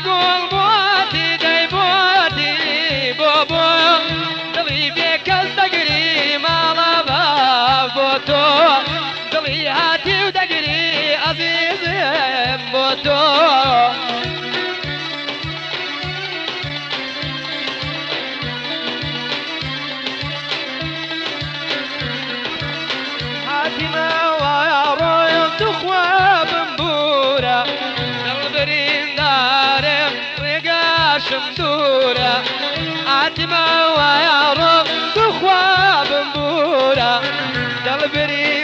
تقول بواتي داي بواتي بوبو دلي بيك أستقري ما لبا بوتو. دلي هاتي ودقري عزيزي بوتو. هاتي ما ويا رويا تخوان سورة عتمة ويا روب دخوا بنبورة دل بريد